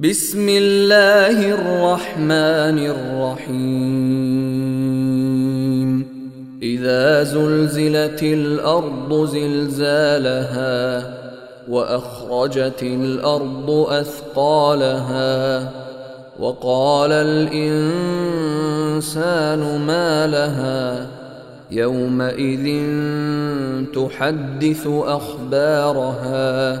بسم الله الرحمن الرحيم. إذا زلزلت الأرض زلزالها وأخرجت الأرض أثقالها وقال الإنسان ما لها يومئذ تحدث أخبارها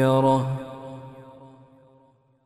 يره